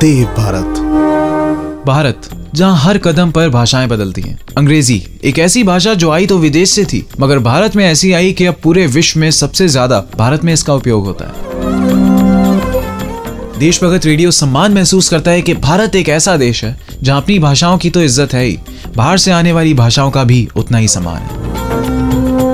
देव भारत। भारत, जहाँ हर कदम पर भाषाएँ बदलती हैं। अंग्रेज़ी, एक ऐसी भाषा जो आई तो विदेश से थी, मगर भारत में ऐसी आई कि अब पूरे विश्व में सबसे ज़्यादा भारत में इसका उपयोग होता है। देशभगत रेडियो सम्मान महसूस करता है कि भारत एक ऐसा देश है, जहाँ अपनी भाषाओं की तो इज़्ज़त है ही। बाहर से आने वाली भाषाओं का भी उतना ही सम्मान है।